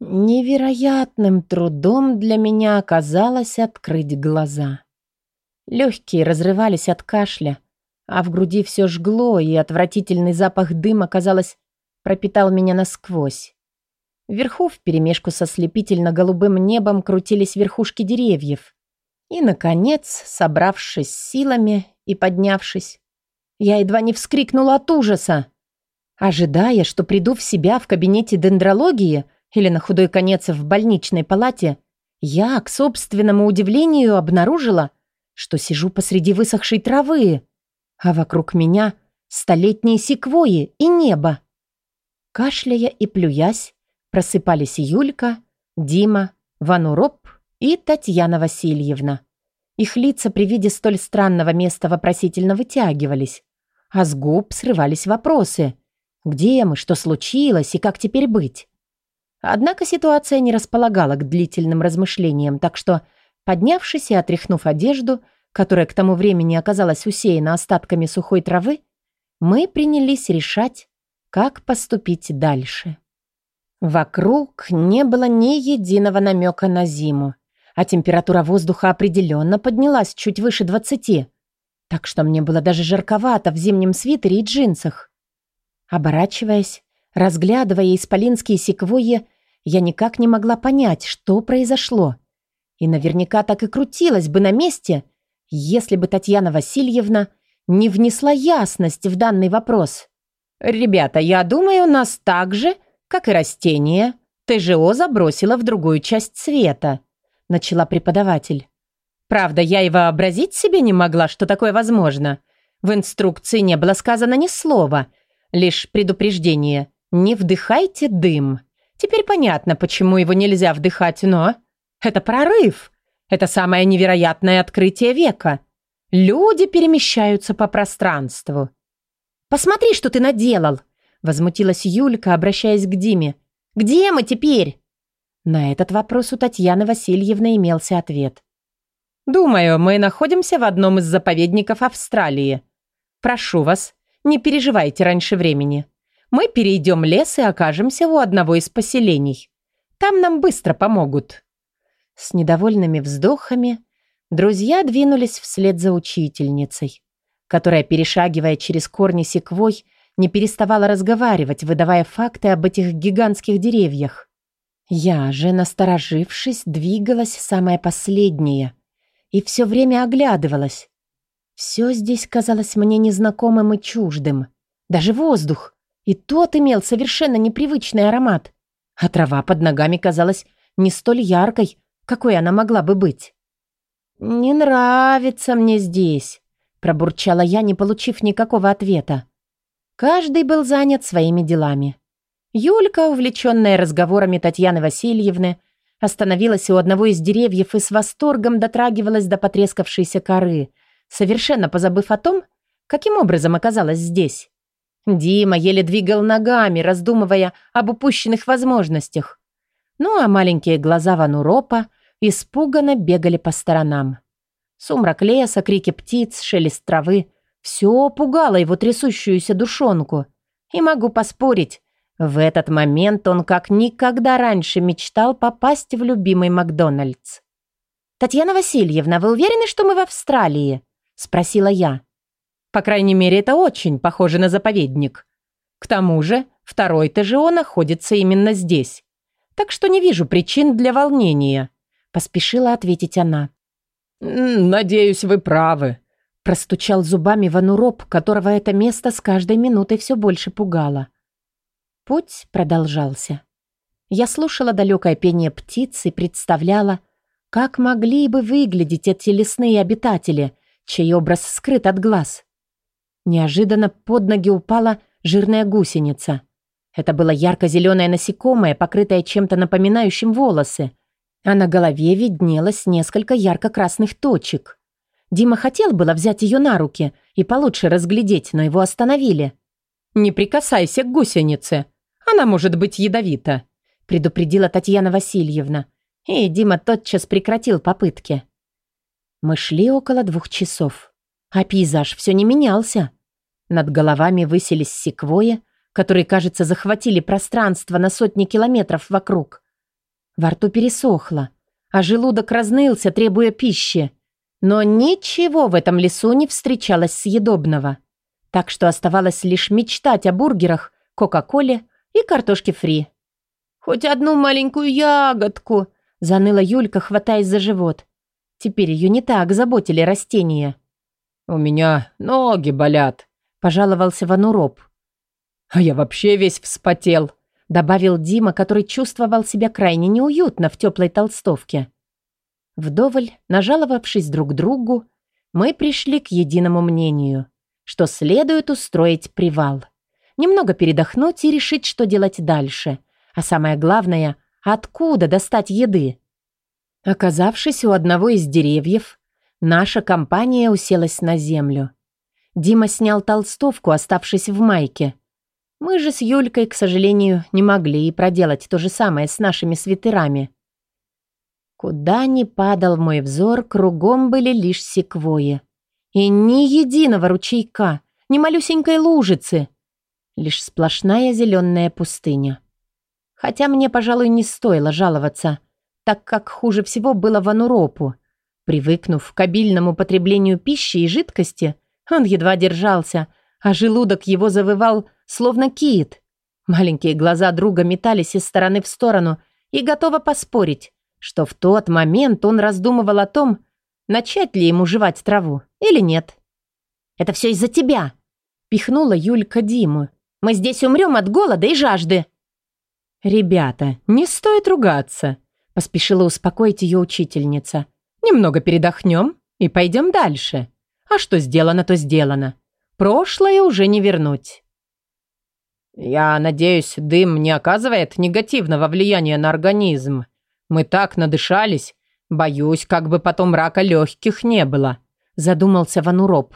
Невероятным трудом для меня оказалось открыть глаза. Легкие разрывались от кашля, а в груди все жгло, и отвратительный запах дыма, казалось, пропитал меня насквозь. Вверху, вперемешку со слепительно-голубым небом, крутились верхушки деревьев. И, наконец, собравшись силами и поднявшись, я едва не вскрикнула от ужаса. Ожидая, что приду в себя в кабинете дендрологии или на худой конец в больничной палате, я, к собственному удивлению, обнаружила, что сижу посреди высохшей травы, а вокруг меня столетние секвои и небо. Кашляя и плюясь, просыпались Юлька, Дима, Вануроп и Татьяна Васильевна. Их лица при виде столь странного места вопросительно вытягивались, а с губ срывались вопросы. Где мы, что случилось и как теперь быть? Однако ситуация не располагала к длительным размышлениям, так что, поднявшись и отряхнув одежду, которая к тому времени оказалась усеяна остатками сухой травы, мы принялись решать, как поступить дальше. Вокруг не было ни единого намека на зиму, а температура воздуха определенно поднялась чуть выше двадцати, так что мне было даже жарковато в зимнем свитере и джинсах. Оборачиваясь, разглядывая исполинские секвойи, я никак не могла понять, что произошло. И наверняка так и крутилась бы на месте, если бы Татьяна Васильевна не внесла ясность в данный вопрос. «Ребята, я думаю, нас так же, как и растения, ТЖО забросила в другую часть света», начала преподаватель. «Правда, я и вообразить себе не могла, что такое возможно. В инструкции не было сказано ни слова, лишь предупреждение «не вдыхайте дым». Теперь понятно, почему его нельзя вдыхать, но... Это прорыв. Это самое невероятное открытие века. Люди перемещаются по пространству. «Посмотри, что ты наделал!» Возмутилась Юлька, обращаясь к Диме. «Где мы теперь?» На этот вопрос у Татьяны Васильевны имелся ответ. «Думаю, мы находимся в одном из заповедников Австралии. Прошу вас, не переживайте раньше времени. Мы перейдем лес и окажемся у одного из поселений. Там нам быстро помогут». С недовольными вздохами друзья двинулись вслед за учительницей, которая, перешагивая через корни секвой, не переставала разговаривать, выдавая факты об этих гигантских деревьях. Я же, насторожившись, двигалась самая последняя и все время оглядывалась. Все здесь казалось мне незнакомым и чуждым. Даже воздух. И тот имел совершенно непривычный аромат. А трава под ногами казалась не столь яркой, какой она могла бы быть. «Не нравится мне здесь», — пробурчала я, не получив никакого ответа. Каждый был занят своими делами. Юлька, увлеченная разговорами Татьяны Васильевны, остановилась у одного из деревьев и с восторгом дотрагивалась до потрескавшейся коры, совершенно позабыв о том, каким образом оказалась здесь. Дима еле двигал ногами, раздумывая об упущенных возможностях. Ну а маленькие глаза Вануропа испуганно бегали по сторонам. Сумрак леса, крики птиц, шелест травы — все пугало его трясущуюся душонку. И могу поспорить, в этот момент он как никогда раньше мечтал попасть в любимый Макдональдс. «Татьяна Васильевна, вы уверены, что мы в Австралии?» — спросила я. По крайней мере, это очень похоже на заповедник. К тому же, второй ТЖО находится именно здесь. Так что не вижу причин для волнения», — поспешила ответить она. «Надеюсь, вы правы», — простучал зубами Вануроп, которого это место с каждой минутой все больше пугало. Путь продолжался. Я слушала далекое пение птиц и представляла, как могли бы выглядеть эти лесные обитатели, чей образ скрыт от глаз. Неожиданно под ноги упала жирная гусеница. Это было ярко-зеленое насекомое, покрытое чем-то напоминающим волосы, а на голове виднелось несколько ярко-красных точек. Дима хотел было взять ее на руки и получше разглядеть, но его остановили. «Не прикасайся к гусенице, она может быть ядовита», предупредила Татьяна Васильевна, и Дима тотчас прекратил попытки. Мы шли около двух часов, а пейзаж все не менялся. Над головами высились секвои, которые, кажется, захватили пространство на сотни километров вокруг. Во рту пересохло, а желудок разнылся, требуя пищи. Но ничего в этом лесу не встречалось съедобного. Так что оставалось лишь мечтать о бургерах, кока-коле и картошке фри. «Хоть одну маленькую ягодку!» – заныла Юлька, хватаясь за живот. Теперь ее не так заботили растения. «У меня ноги болят», – пожаловался Вануроп. «А я вообще весь вспотел», – добавил Дима, который чувствовал себя крайне неуютно в теплой толстовке. Вдоволь, нажаловавшись друг другу, мы пришли к единому мнению, что следует устроить привал. Немного передохнуть и решить, что делать дальше. А самое главное, откуда достать еды. Оказавшись у одного из деревьев, наша компания уселась на землю. Дима снял толстовку, оставшись в майке. Мы же с Юлькой, к сожалению, не могли и проделать то же самое с нашими свитерами. Куда ни падал мой взор, кругом были лишь секвои. И ни единого ручейка, ни малюсенькой лужицы. Лишь сплошная зеленая пустыня. Хотя мне, пожалуй, не стоило жаловаться, так как хуже всего было Вануропу. Привыкнув к обильному потреблению пищи и жидкости, он едва держался, а желудок его завывал, словно кит. Маленькие глаза друга метались из стороны в сторону, и готова поспорить, что в тот момент он раздумывал о том, начать ли ему жевать траву или нет. «Это все из-за тебя!» – пихнула Юлька Диму. «Мы здесь умрем от голода и жажды!» «Ребята, не стоит ругаться», – поспешила успокоить ее учительница. «Немного передохнем и пойдем дальше. А что сделано, то сделано. Прошлое уже не вернуть». «Я надеюсь, дым не оказывает негативного влияния на организм. Мы так надышались. Боюсь, как бы потом рака легких не было», – задумался Вануроп.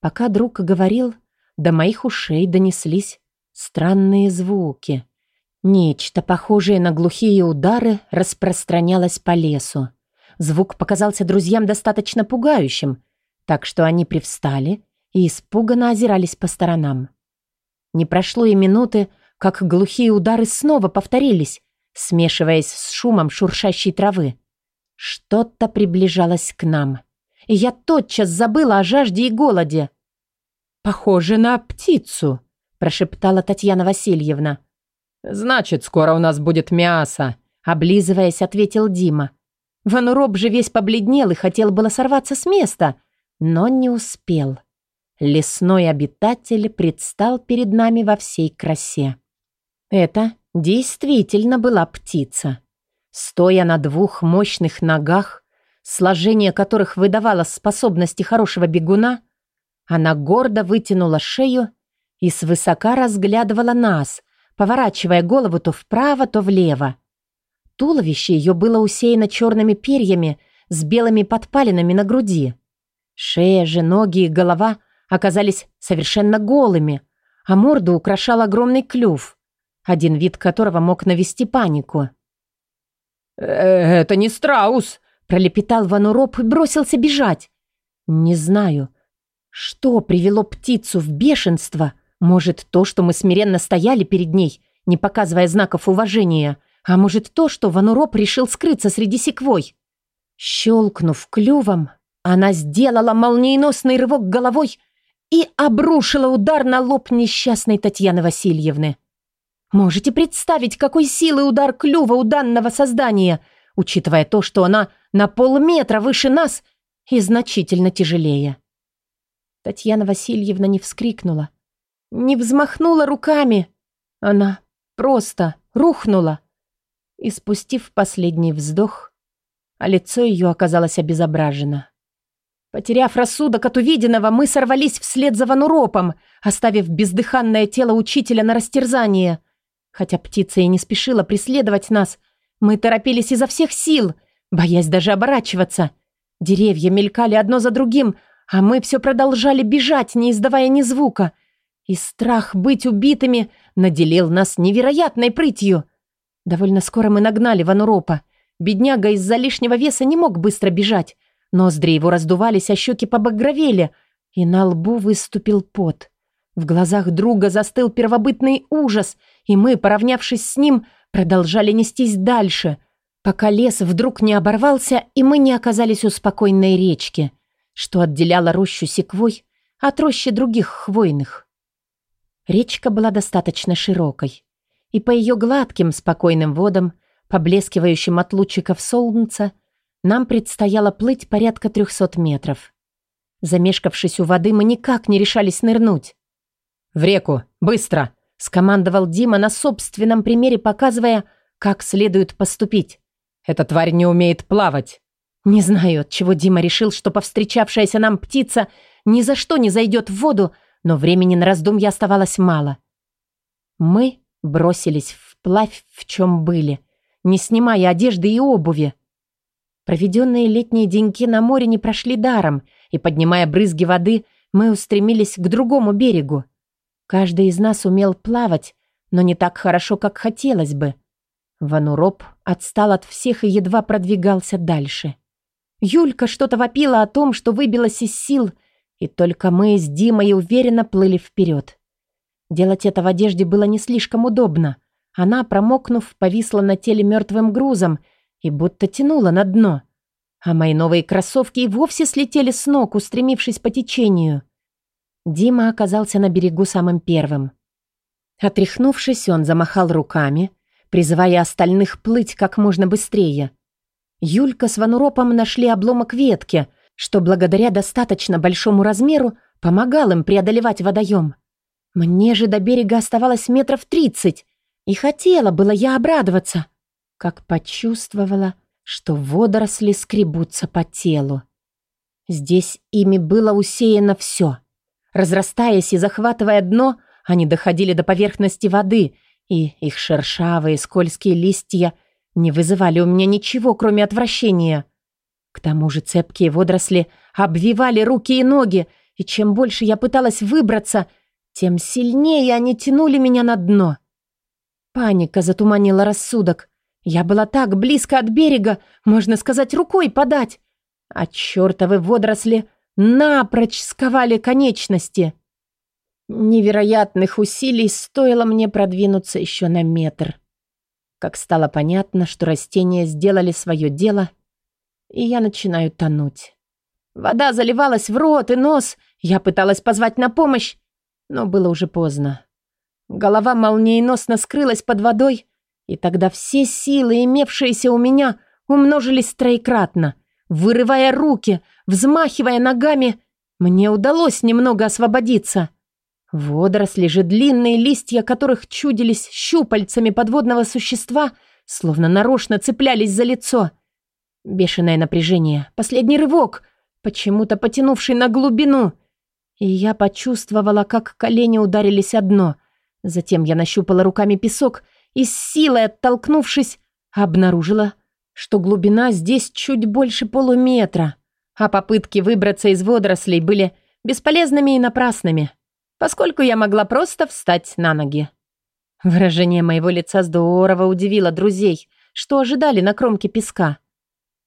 Пока друг говорил, до моих ушей донеслись странные звуки – Нечто, похожее на глухие удары, распространялось по лесу. Звук показался друзьям достаточно пугающим, так что они привстали и испуганно озирались по сторонам. Не прошло и минуты, как глухие удары снова повторились, смешиваясь с шумом шуршащей травы. Что-то приближалось к нам, и я тотчас забыла о жажде и голоде. «Похоже на птицу», – прошептала Татьяна Васильевна. «Значит, скоро у нас будет мясо», — облизываясь, ответил Дима. Вануроб же весь побледнел и хотел было сорваться с места, но не успел. Лесной обитатель предстал перед нами во всей красе. Это действительно была птица. Стоя на двух мощных ногах, сложение которых выдавало способности хорошего бегуна, она гордо вытянула шею и свысока разглядывала нас, поворачивая голову то вправо, то влево. Туловище ее было усеяно черными перьями с белыми подпалинами на груди. Шея же, ноги и голова оказались совершенно голыми, а морду украшал огромный клюв, один вид которого мог навести панику. «Э, «Это не страус!» – пролепетал Вануроп и бросился бежать. «Не знаю, что привело птицу в бешенство – может, то, что мы смиренно стояли перед ней, не показывая знаков уважения, а может, то, что Вануроп решил скрыться среди секвой. Щелкнув клювом, она сделала молниеносный рывок головой и обрушила удар на лоб несчастной Татьяны Васильевны. Можете представить, какой силы удар клюва у данного создания, учитывая то, что она на полметра выше нас и значительно тяжелее. Татьяна Васильевна не вскрикнула, не взмахнула руками. Она просто рухнула. И спустив последний вздох, а лицо ее оказалось обезображено. Потеряв рассудок от увиденного, мы сорвались вслед за Вануропом, оставив бездыханное тело учителя на растерзание. Хотя птица и не спешила преследовать нас, мы торопились изо всех сил, боясь даже оборачиваться. Деревья мелькали одно за другим, а мы все продолжали бежать, не издавая ни звука — и страх быть убитыми наделил нас невероятной прытью. Довольно скоро мы нагнали Вануропа. Бедняга из-за лишнего веса не мог быстро бежать. Ноздри его раздувались, а щеки побагровели, и на лбу выступил пот. В глазах друга застыл первобытный ужас, и мы, поравнявшись с ним, продолжали нестись дальше, пока лес вдруг не оборвался, и мы не оказались у спокойной речки, что отделяла рощу секвой от рощи других хвойных. Речка была достаточно широкой, и по ее гладким, спокойным водам, поблескивающим от лучиков солнца, нам предстояло плыть порядка трехсот метров. Замешкавшись у воды, мы никак не решались нырнуть. «В реку! Быстро!» – скомандовал Дима на собственном примере, показывая, как следует поступить. «Эта тварь не умеет плавать!» Не знаю, от чего Дима решил, что повстречавшаяся нам птица ни за что не зайдет в воду, но времени на раздумья оставалось мало. Мы бросились вплавь, в чем были, не снимая одежды и обуви. Проведенные летние деньки на море не прошли даром, и, поднимая брызги воды, мы устремились к другому берегу. Каждый из нас умел плавать, но не так хорошо, как хотелось бы. Вануроп отстал от всех и едва продвигался дальше. Юлька что-то вопила о том, что выбилась из сил, и только мы с Димой уверенно плыли вперед. Делать это в одежде было не слишком удобно. Она, промокнув, повисла на теле мертвым грузом и будто тянула на дно. А мои новые кроссовки и вовсе слетели с ног, устремившись по течению. Дима оказался на берегу самым первым. Отряхнувшись, он замахал руками, призывая остальных плыть как можно быстрее. Юлька с Вануропом нашли обломок ветки, что благодаря достаточно большому размеру помогал им преодолевать водоем. Мне же до берега оставалось метров тридцать, и хотела было я обрадоваться, как почувствовала, что водоросли скребутся по телу. Здесь ими было усеяно все — Разрастаясь и захватывая дно, они доходили до поверхности воды, и их шершавые скользкие листья не вызывали у меня ничего, кроме отвращения. К тому же цепкие водоросли обвивали руки и ноги, и чем больше я пыталась выбраться, тем сильнее они тянули меня на дно. Паника затуманила рассудок. Я была так близко от берега, можно сказать, рукой подать. А чертовы водоросли напрочь сковали конечности. Невероятных усилий стоило мне продвинуться еще на метр. Как стало понятно, что растения сделали свое дело, и я начинаю тонуть. Вода заливалась в рот и нос, я пыталась позвать на помощь, но было уже поздно. Голова молниеносно скрылась под водой, и тогда все силы, имевшиеся у меня, умножились троекратно — Вырывая руки, взмахивая ногами, мне удалось немного освободиться. Водоросли же длинные листья, которых чудились щупальцами подводного существа, словно нарочно цеплялись за лицо. Бешеное напряжение, последний рывок, почему-то потянувший на глубину. И я почувствовала, как колени ударились о дно. Затем я нащупала руками песок и с силой оттолкнувшись, обнаружила, что глубина здесь чуть больше полуметра, а попытки выбраться из водорослей были бесполезными и напрасными, поскольку я могла просто встать на ноги. Выражение моего лица здорово удивило друзей, что ожидали на кромке песка.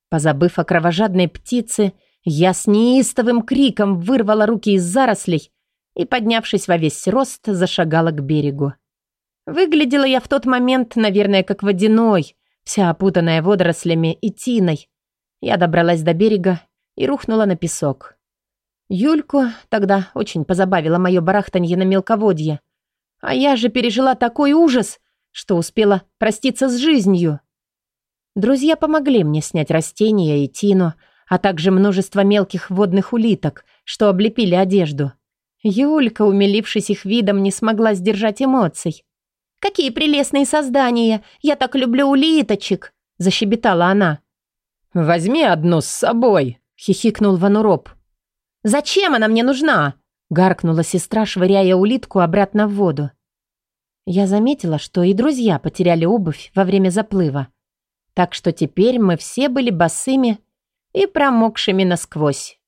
Позабыв о кровожадной птице, я с неистовым криком вырвала руки из зарослей и, поднявшись во весь рост, зашагала к берегу. Выглядела я в тот момент, наверное, как водяной, вся опутанная водорослями и тиной. Я добралась до берега и рухнула на песок. Юльку тогда очень позабавило мое барахтанье на мелководье. А я же пережила такой ужас, что успела проститься с жизнью. Друзья помогли мне снять растения и тину, а также множество мелких водных улиток, что облепили одежду. Юлька, умилившись их видом, не смогла сдержать эмоций. «Какие прелестные создания! Я так люблю улиточек!» – защебетала она. «Возьми одну с собой!» – хихикнул Вануроп. «Зачем она мне нужна?» – гаркнула сестра, швыряя улитку обратно в воду. Я заметила, что и друзья потеряли обувь во время заплыва. Так что теперь мы все были босыми и промокшими насквозь.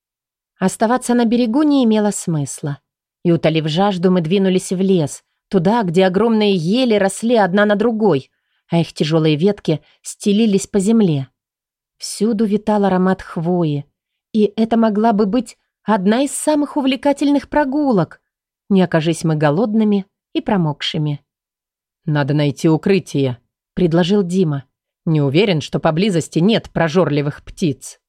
Оставаться на берегу не имело смысла. И, утолив жажду, мы двинулись в лес, Туда, где огромные ели росли одна на другой, а их тяжелые ветки стелились по земле. Всюду витал аромат хвои. И это могла бы быть одна из самых увлекательных прогулок. Не окажись мы голодными и промокшими. «Надо найти укрытие», — предложил Дима. Не уверен, что поблизости нет прожорливых птиц.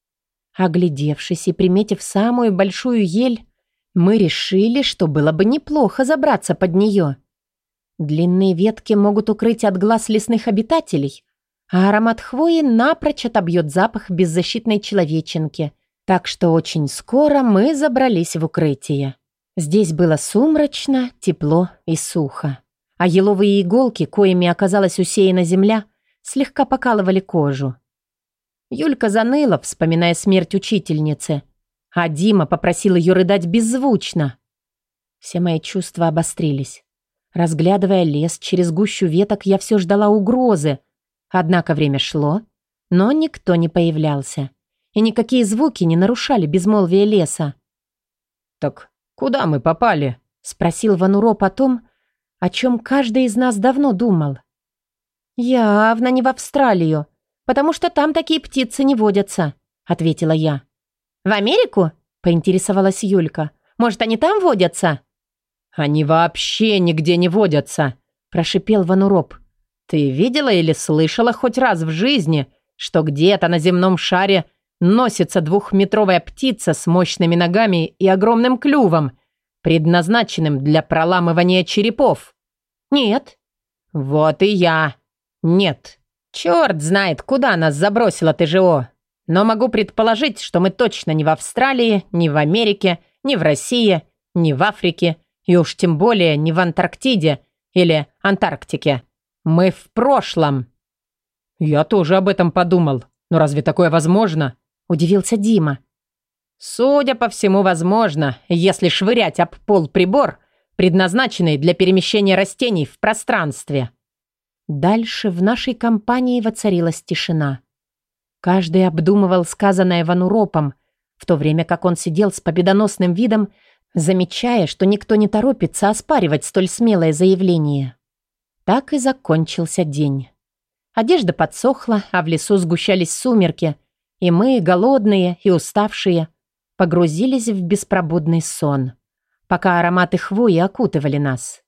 Оглядевшись и приметив самую большую ель, мы решили, что было бы неплохо забраться под нее. Длинные ветки могут укрыть от глаз лесных обитателей, а аромат хвои напрочь отобьет запах беззащитной человеченки. Так что очень скоро мы забрались в укрытие. Здесь было сумрачно, тепло и сухо. А еловые иголки, коими оказалась усеяна земля, слегка покалывали кожу. Юлька заныла, вспоминая смерть учительницы, а Дима попросил ее рыдать беззвучно. Все мои чувства обострились. Разглядывая лес через гущу веток, я все ждала угрозы. Однако время шло, но никто не появлялся. И никакие звуки не нарушали безмолвие леса. «Так куда мы попали?» — спросил Вануро потом, о чем каждый из нас давно думал. «Явно не в Австралию, потому что там такие птицы не водятся», — ответила я. «В Америку?» — поинтересовалась Юлька. «Может, они там водятся?» «Они вообще нигде не водятся», – прошипел Вануроп. «Ты видела или слышала хоть раз в жизни, что где-то на земном шаре носится двухметровая птица с мощными ногами и огромным клювом, предназначенным для проламывания черепов?» «Нет». «Вот и я. Нет. Черт знает, куда нас забросило ТЖО. Но могу предположить, что мы точно не в Австралии, не в Америке, не в России, не в Африке, и уж тем более не в Антарктиде или Антарктике. Мы в прошлом». «Я тоже об этом подумал. Но разве такое возможно?» – удивился Дима. «Судя по всему, возможно, если швырять об пол прибор, предназначенный для перемещения растений в пространстве». Дальше в нашей компании воцарилась тишина. Каждый обдумывал сказанное Вануропом, в то время как он сидел с победоносным видом замечая, что никто не торопится оспаривать столь смелое заявление. Так и закончился день. Одежда подсохла, а в лесу сгущались сумерки, и мы, голодные и уставшие, погрузились в беспробудный сон, пока ароматы хвои окутывали нас.